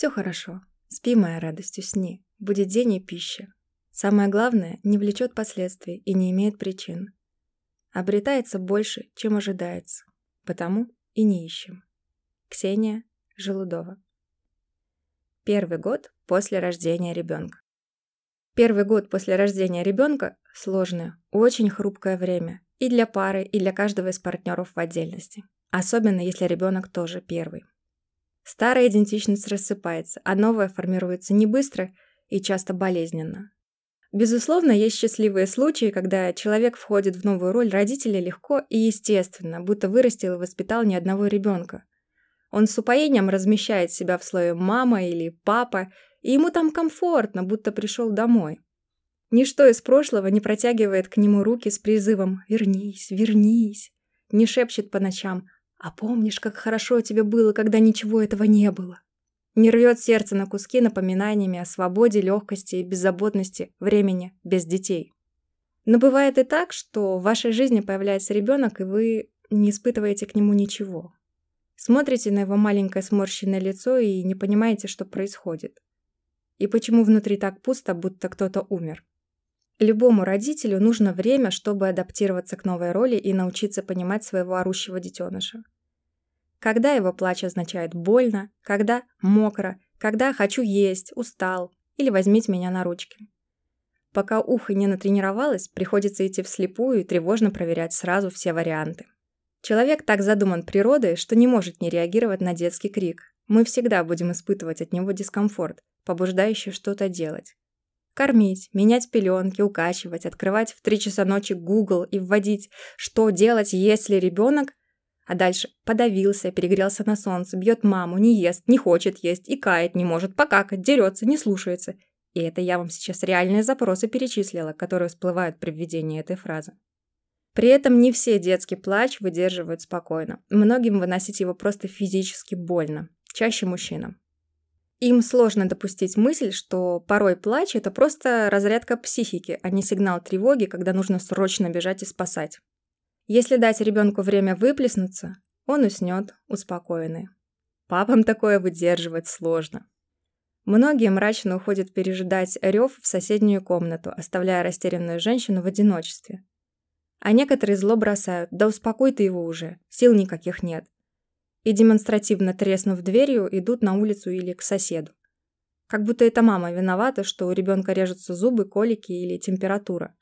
Все хорошо. Спи, моя радость, усни. Будет день и пища. Самое главное, не влечет последствий и не имеет причин. Обретается больше, чем ожидается. Потому и не ищем. Ксения Желудова. Первый год после рождения ребенка. Первый год после рождения ребенка – сложное, очень хрупкое время и для пары, и для каждого из партнеров в отдельности. Особенно, если ребенок тоже первый. Старая идентичность рассыпается, а новая формируется не быстро и часто болезненно. Безусловно, есть счастливые случаи, когда человек входит в новую роль родителя легко и естественно, будто вырастил и воспитал ни одного ребенка. Он с упоением размещает себя в слое мама или папа, и ему там комфортно, будто пришел домой. Ничто из прошлого не протягивает к нему руки с призывом «Вернись, вернись», не шепчет по ночам «А помнишь, как хорошо тебе было, когда ничего этого не было?» Не рвет сердце на куски напоминаниями о свободе, легкости и беззаботности времени без детей. Но бывает и так, что в вашей жизни появляется ребенок, и вы не испытываете к нему ничего. Смотрите на его маленькое сморщенное лицо и не понимаете, что происходит. И почему внутри так пусто, будто кто-то умер. Любому родителю нужно время, чтобы адаптироваться к новой роли и научиться понимать своего орущего детеныша. Когда его плач означает больно, когда мокро, когда хочу есть, устал или возьмите меня на ручки. Пока ухо не натренировалось, приходится идти вслепую и тревожно проверять сразу все варианты. Человек так задуман природой, что не может не реагировать на детский крик. Мы всегда будем испытывать от него дискомфорт, побуждающий что-то делать. Кормить, менять пеленки, укачивать, открывать в 3 часа ночи Google и вводить, что делать, если ребенок а дальше подавился, перегрелся на солнце, бьет маму, не ест, не хочет есть, и кает не может, покакать, дерется, не слушается. И это я вам сейчас реальные запросы перечислила, которые всплывают при введении этой фразы. При этом не все детский плач выдерживают спокойно. Многим выносить его просто физически больно. Чаще мужчинам. Им сложно допустить мысль, что порой плач – это просто разрядка психики, а не сигнал тревоги, когда нужно срочно бежать и спасать. Если дать ребенку время выплеснуться, он уснет успокоенный. Папам такое выдерживать сложно. Многие мрачно уходят пережидать рев в соседнюю комнату, оставляя растерянную женщину в одиночестве. А некоторые зло бросают «Да успокой ты его уже, сил никаких нет». И демонстративно треснув дверью, идут на улицу или к соседу. Как будто это мама виновата, что у ребенка режутся зубы, колики или температура.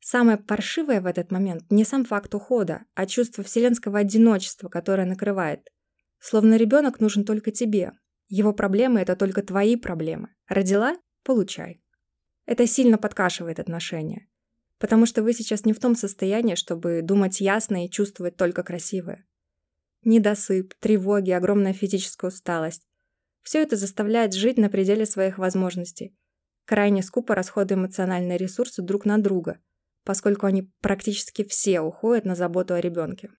Самое паршивое в этот момент не сам факт ухода, а чувство вселенского одиночества, которое накрывает. Словно ребенок нужен только тебе. Его проблемы – это только твои проблемы. Родила – получай. Это сильно подкашивает отношения. Потому что вы сейчас не в том состоянии, чтобы думать ясно и чувствовать только красивое. Недосып, тревоги, огромная физическая усталость. Все это заставляет жить на пределе своих возможностей. Крайне скупо расходы эмоциональные ресурсы друг на друга – поскольку они практически все уходят на заботу о ребенке.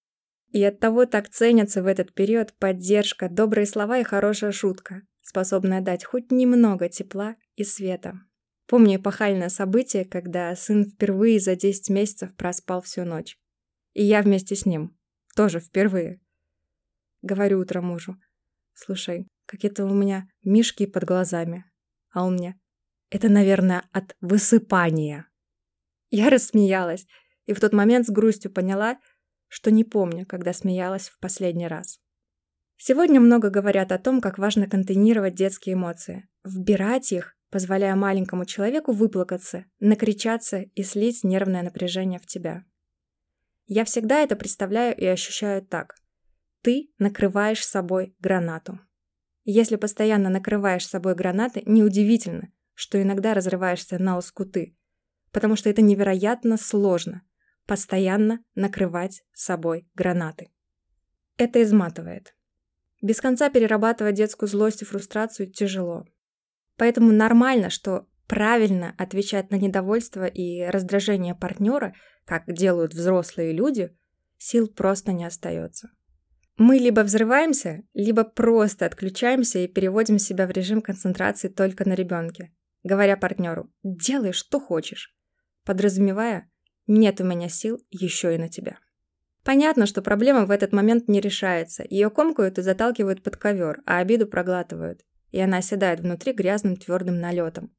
И оттого так ценятся в этот период поддержка, добрые слова и хорошая шутка, способная дать хоть немного тепла и света. Помню эпохальное событие, когда сын впервые за 10 месяцев проспал всю ночь. И я вместе с ним. Тоже впервые. Говорю утром мужу. Слушай, какие-то у меня мишки под глазами. А он мне. Это, наверное, от высыпания. Я рассмеялась и в тот момент с грустью поняла, что не помню, когда смеялась в последний раз. Сегодня много говорят о том, как важно контейнировать детские эмоции, вбирать их, позволяя маленькому человеку выплакаться, накричаться и слить нервное напряжение в тебя. Я всегда это представляю и ощущаю так. Ты накрываешь собой гранату. Если постоянно накрываешь собой гранаты, неудивительно, что иногда разрываешься на лоскуты, потому что это невероятно сложно – постоянно накрывать собой гранаты. Это изматывает. Без конца перерабатывать детскую злость и фрустрацию тяжело. Поэтому нормально, что правильно отвечать на недовольство и раздражение партнера, как делают взрослые люди, сил просто не остается. Мы либо взрываемся, либо просто отключаемся и переводим себя в режим концентрации только на ребенке, говоря партнеру «делай, что хочешь», подразумевая «нет у меня сил еще и на тебя». Понятно, что проблема в этот момент не решается, ее комкают и заталкивают под ковер, а обиду проглатывают. и она оседает внутри грязным твердым налетом.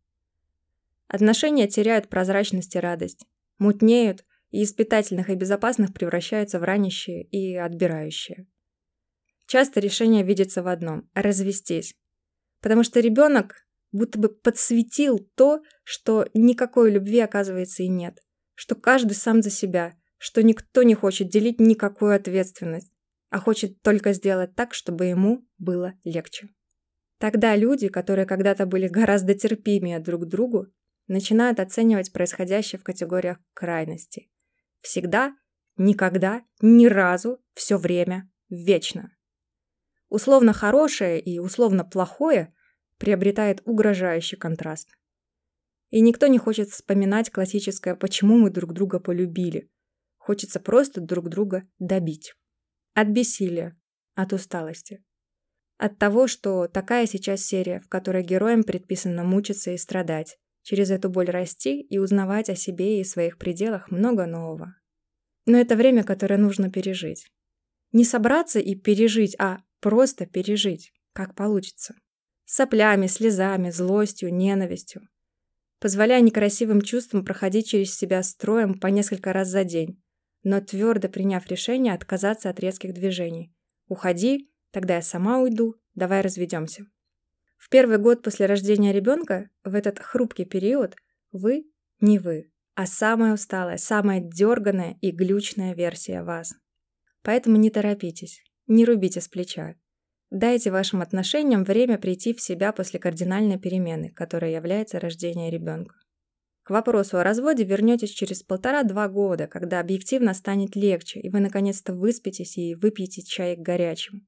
Отношения теряют прозрачность и радость, мутнеют и из питательных и безопасных превращаются в ранящие и отбирающие. Часто решение видится в одном – развестись. Потому что ребенок будто бы подсветил то, что никакой любви, оказывается, и нет. Что каждый сам за себя, что никто не хочет делить никакую ответственность, а хочет только сделать так, чтобы ему было легче. Тогда люди, которые когда-то были гораздо терпимее друг к другу, начинают оценивать происходящее в категориях крайностей. Всегда, никогда, ни разу, все время, вечно. Условно хорошее и условно плохое приобретает угрожающий контраст. И никто не хочет вспоминать классическое «почему мы друг друга полюбили». Хочется просто друг друга добить. От бессилия, от усталости. От того, что такая сейчас серия, в которой героям предписано мучиться и страдать, через эту боль расти и узнавать о себе и своих пределах много нового. Но это время, которое нужно пережить. Не собраться и пережить, а просто пережить, как получится. Соплями, слезами, злостью, ненавистью. Позволяя некрасивым чувствам проходить через себя строем по несколько раз за день, но твердо приняв решение отказаться от резких движений. «Уходи, тогда я сама уйду, давай разведемся». В первый год после рождения ребенка, в этот хрупкий период, вы не вы, а самая усталая, самая дерганая и глючная версия вас. Поэтому не торопитесь, не рубите с плеча. Дайте вашим отношениям время прийти в себя после кардинальной перемены, которая является рождение ребенка. К вопросу о разводе вернетесь через полтора-два года, когда объективно станет легче, и вы наконец-то выспитесь и выпьете чай горячим.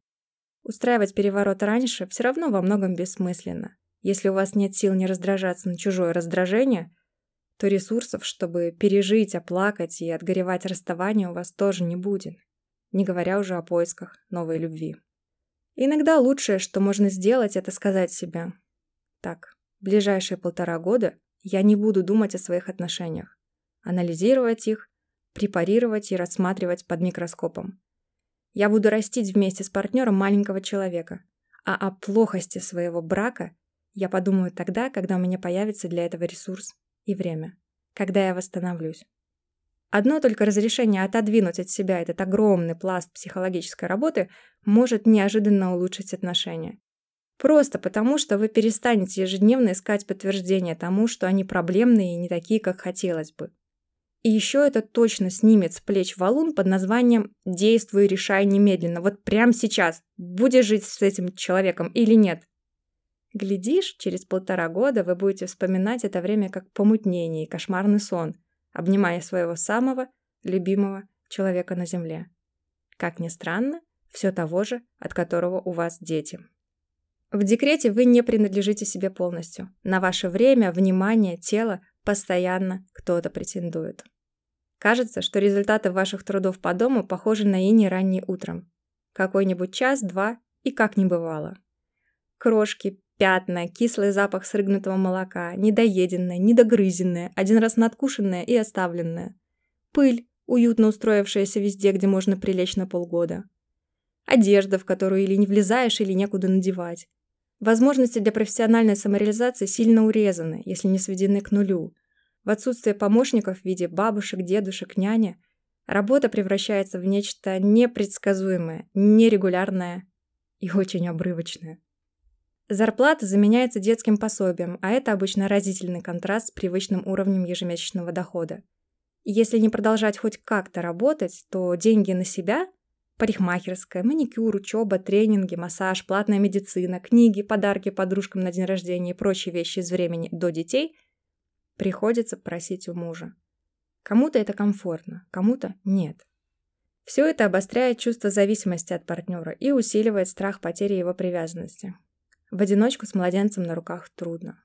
Устраивать переворот раньше все равно во многом бессмысленно. Если у вас нет сил не раздражаться на чужое раздражение, то ресурсов, чтобы пережить, оплакать и отгоревать расставание у вас тоже не будет, не говоря уже о поисках новой любви. Иногда лучшее, что можно сделать, это сказать себе «Так, в ближайшие полтора года я не буду думать о своих отношениях, анализировать их, препарировать и рассматривать под микроскопом. Я буду растить вместе с партнером маленького человека. А о плохости своего брака я подумаю тогда, когда у меня появится для этого ресурс и время. Когда я восстановлюсь. Одно только разрешение отодвинуть от себя этот огромный пласт психологической работы может неожиданно улучшить отношения. Просто потому, что вы перестанете ежедневно искать подтверждение тому, что они проблемные и не такие, как хотелось бы. И еще это точно снимет с плеч валун под названием «Действуй, решай немедленно». Вот прямо сейчас. Будешь жить с этим человеком или нет? Глядишь, через полтора года вы будете вспоминать это время как помутнение и кошмарный сон, обнимая своего самого любимого человека на земле. Как ни странно, все того же, от которого у вас дети. В декрете вы не принадлежите себе полностью. На ваше время, внимание, тело постоянно кто-то претендует. Кажется, что результаты ваших трудов по дому похожи на ини раннее утром. Какой-нибудь час-два и как не бывало. Крошки, пятна, кислый запах срыгнутого молока, недоеденное, недогрызенное, один раз надкушенное и оставленное. Пыль, уютно устроившаяся везде, где можно прилечь на полгода. Одежда, в которую или не влезаешь, или некуда надевать. Возможности для профессиональной самореализации сильно урезаны, если не сведены к нулю – в отсутствие помощников в виде бабушек, дедушек, няни, работа превращается в нечто непредсказуемое, нерегулярное и очень обрывочное. Зарплата заменяется детским пособием, а это обычно разительный контраст с привычным уровнем ежемесячного дохода. Если не продолжать хоть как-то работать, то деньги на себя – парикмахерская, маникюр, учеба, тренинги, массаж, платная медицина, книги, подарки подружкам на день рождения и прочие вещи из времени до детей – приходится просить у мужа. Кому-то это комфортно, кому-то нет. Все это обостряет чувство зависимости от партнера и усиливает страх потери его привязанности. В одиночку с младенцем на руках трудно.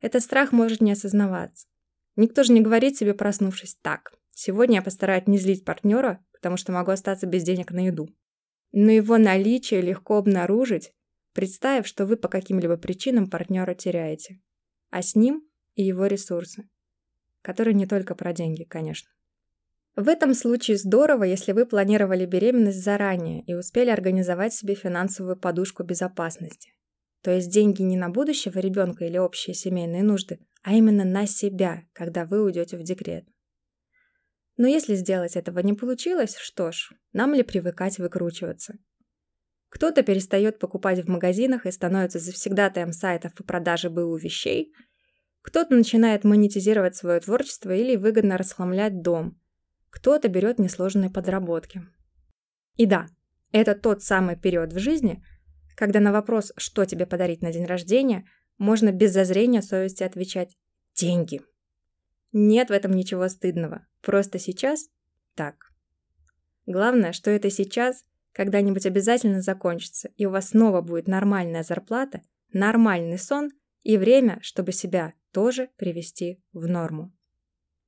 Этот страх может не осознаваться. Никто же не говорит себе, проснувшись, так, сегодня я постараюсь не злить партнера, потому что могу остаться без денег на еду. Но его наличие легко обнаружить, представив, что вы по каким-либо причинам партнера теряете. А с ним и его ресурсы, которые не только про деньги, конечно. В этом случае здорово, если вы планировали беременность заранее и успели организовать себе финансовую подушку безопасности. То есть деньги не на будущего ребенка или общие семейные нужды, а именно на себя, когда вы уйдете в декрет. Но если сделать этого не получилось, что ж, нам ли привыкать выкручиваться? Кто-то перестает покупать в магазинах и становится завсегдатаем сайтов по продаже БУ вещей. Кто-то начинает монетизировать свое творчество или выгодно расхламлять дом. Кто-то берет несложные подработки. И да, это тот самый период в жизни, когда на вопрос, что тебе подарить на день рождения, можно без зазрения совести отвечать «деньги». Нет в этом ничего стыдного. Просто сейчас так. Главное, что это сейчас когда-нибудь обязательно закончится, и у вас снова будет нормальная зарплата, нормальный сон и время, чтобы себя тоже привести в норму.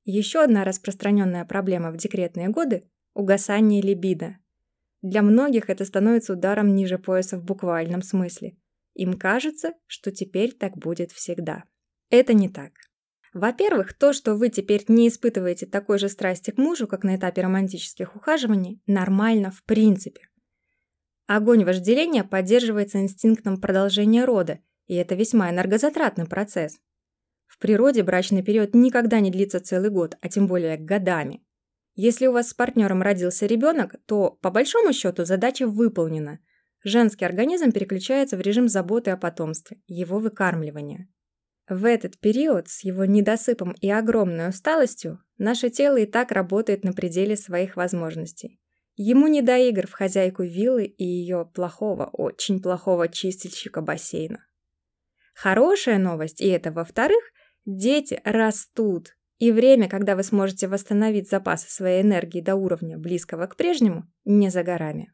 Еще одна распространенная проблема в декретные годы – угасание либидо. Для многих это становится ударом ниже пояса в буквальном смысле. Им кажется, что теперь так будет всегда. Это не так. Во-первых, то, что вы теперь не испытываете такой же страсти к мужу, как на этапе романтических ухаживаний, нормально в принципе. Огонь вожделения поддерживается инстинктом продолжения рода, и это весьма энергозатратный процесс. В природе брачный период никогда не длится целый год, а тем более годами. Если у вас с партнером родился ребенок, то, по большому счету, задача выполнена. Женский организм переключается в режим заботы о потомстве, его выкармливания. В этот период с его недосыпом и огромной усталостью наше тело и так работает на пределе своих возможностей. Ему не до игр в хозяйку виллы и ее плохого, очень плохого чистильщика бассейна. Хорошая новость, и это во-вторых, дети растут, и время, когда вы сможете восстановить запасы своей энергии до уровня, близкого к прежнему, не за горами.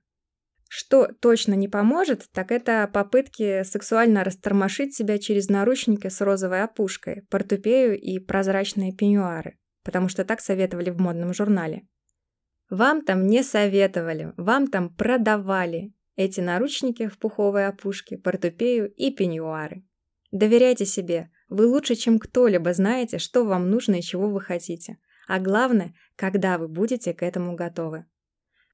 Что точно не поможет, так это попытки сексуально растормошить себя через наручники с розовой опушкой, портупею и прозрачные пеньюары, потому что так советовали в модном журнале. Вам там не советовали, вам там продавали эти наручники в пуховой опушке, портупею и пеньюары. Доверяйте себе, вы лучше, чем кто-либо знаете, что вам нужно и чего вы хотите. А главное, когда вы будете к этому готовы.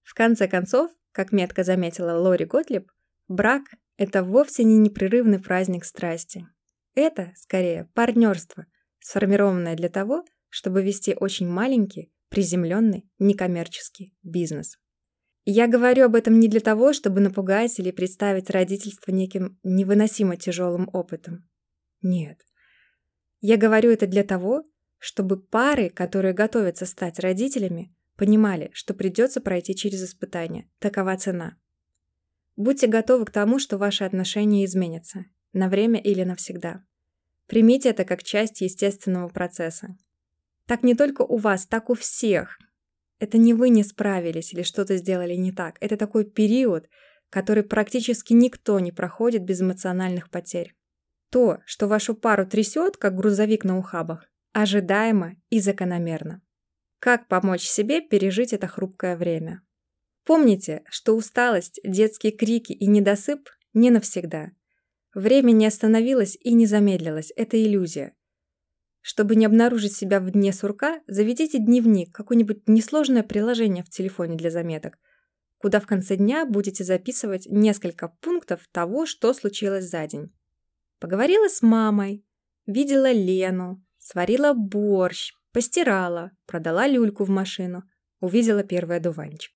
В конце концов, как метко заметила Лори Готлиб, брак – это вовсе не непрерывный праздник страсти. Это, скорее, партнерство, сформированное для того, чтобы вести очень маленький, приземленный, некоммерческий бизнес. я говорю об этом не для того, чтобы напугать или представить родительство неким невыносимо тяжелым опытом. Нет. Я говорю это для того, чтобы пары, которые готовятся стать родителями, Понимали, что придется пройти через испытания. Такова цена. Будьте готовы к тому, что ваши отношения изменятся. На время или навсегда. Примите это как часть естественного процесса. Так не только у вас, так у всех. Это не вы не справились или что-то сделали не так. Это такой период, который практически никто не проходит без эмоциональных потерь. То, что вашу пару трясет, как грузовик на ухабах, ожидаемо и закономерно. Как помочь себе пережить это хрупкое время? Помните, что усталость, детские крики и недосып не навсегда. Время не остановилось и не замедлилось, это иллюзия. Чтобы не обнаружить себя в дне сурка, заведите дневник, какое-нибудь несложное приложение в телефоне для заметок, куда в конце дня будете записывать несколько пунктов того, что случилось за день. Поговорила с мамой, видела Лену, сварила борщ, Постирала, продала люльку в машину, увидела первый одуванчик.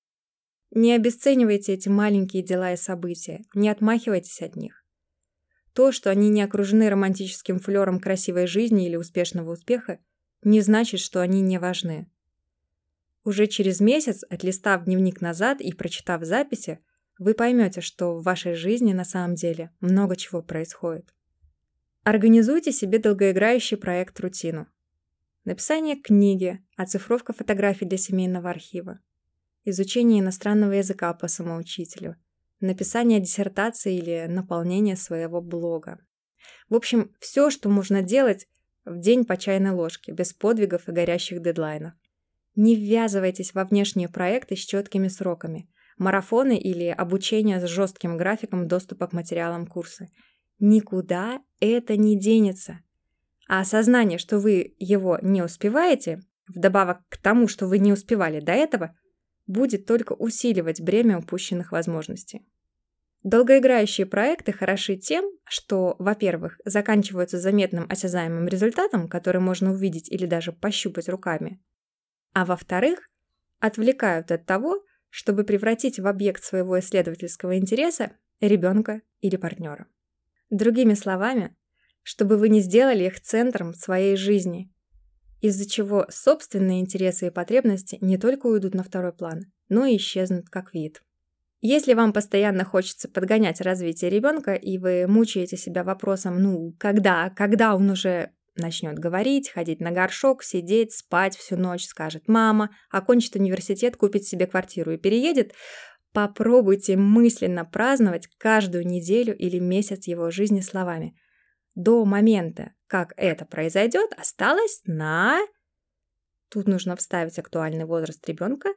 Не обесценивайте эти маленькие дела и события, не отмахивайтесь от них. То, что они не окружены романтическим флером красивой жизни или успешного успеха, не значит, что они не важны. Уже через месяц, отлистав дневник назад и прочитав записи, вы поймете, что в вашей жизни на самом деле много чего происходит. Организуйте себе долгоиграющий проект-рутину. Написание книги, оцифровка фотографий для семейного архива, изучение иностранного языка по самоучителю, написание диссертации или наполнение своего блога. В общем, все, что можно делать в день по чайной ложке, без подвигов и горящих дедлайнов. Не ввязывайтесь во внешние проекты с четкими сроками, марафоны или обучение с жестким графиком доступа к материалам курса. Никуда это не денется. А осознание, что вы его не успеваете, вдобавок к тому, что вы не успевали до этого, будет только усиливать бремя упущенных возможностей. Долгоиграющие проекты хороши тем, что, во-первых, заканчиваются заметным осязаемым результатом, который можно увидеть или даже пощупать руками, а во-вторых, отвлекают от того, чтобы превратить в объект своего исследовательского интереса ребенка или партнера. Другими словами, чтобы вы не сделали их центром своей жизни, из-за чего собственные интересы и потребности не только уйдут на второй план, но и исчезнут как вид. Если вам постоянно хочется подгонять развитие ребенка, и вы мучаете себя вопросом, ну, когда, когда он уже начнет говорить, ходить на горшок, сидеть, спать всю ночь, скажет мама, окончит университет, купит себе квартиру и переедет, попробуйте мысленно праздновать каждую неделю или месяц его жизни словами. До момента, как это произойдет, осталось на... Тут нужно вставить актуальный возраст ребенка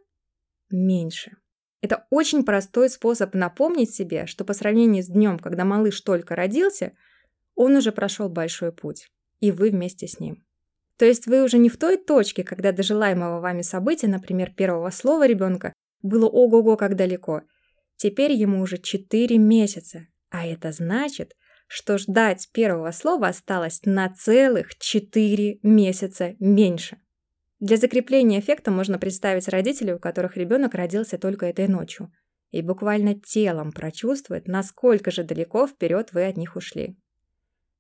меньше. Это очень простой способ напомнить себе, что по сравнению с днем, когда малыш только родился, он уже прошел большой путь, и вы вместе с ним. То есть вы уже не в той точке, когда до желаемого вами события, например, первого слова ребенка, было ого-го как далеко. Теперь ему уже 4 месяца, а это значит, что ждать первого слова осталось на целых 4 месяца меньше. Для закрепления эффекта можно представить родителей, у которых ребенок родился только этой ночью, и буквально телом прочувствует, насколько же далеко вперед вы от них ушли.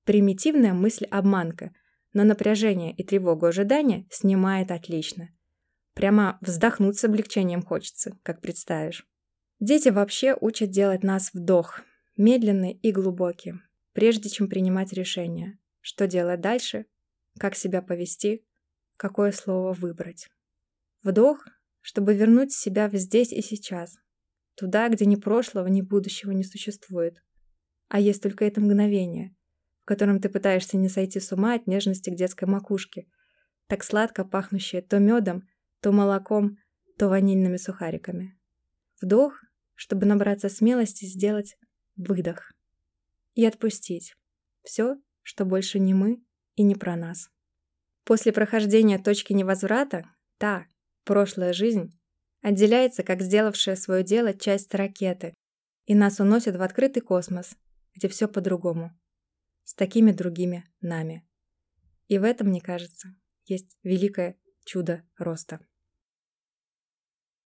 Примитивная мысль-обманка, но напряжение и тревогу ожидания снимает отлично. Прямо вздохнуть с облегчением хочется, как представишь. Дети вообще учат делать нас вдох, медленный и глубокий, прежде чем принимать решение, что делать дальше, как себя повести, какое слово выбрать. Вдох, чтобы вернуть себя в здесь и сейчас. Туда, где ни прошлого, ни будущего не существует. А есть только это мгновение, в котором ты пытаешься не сойти с ума от нежности к детской макушке, так сладко пахнущее то медом, то молоком, то ванильными сухариками. Вдох, чтобы набраться смелости сделать выдох. И отпустить все, что больше не мы и не про нас. После прохождения точки невозврата, та, прошлая жизнь, отделяется, как сделавшая свое дело, часть ракеты, и нас уносят в открытый космос, где все по-другому, с такими другими нами. И в этом, мне кажется, есть великое чудо роста.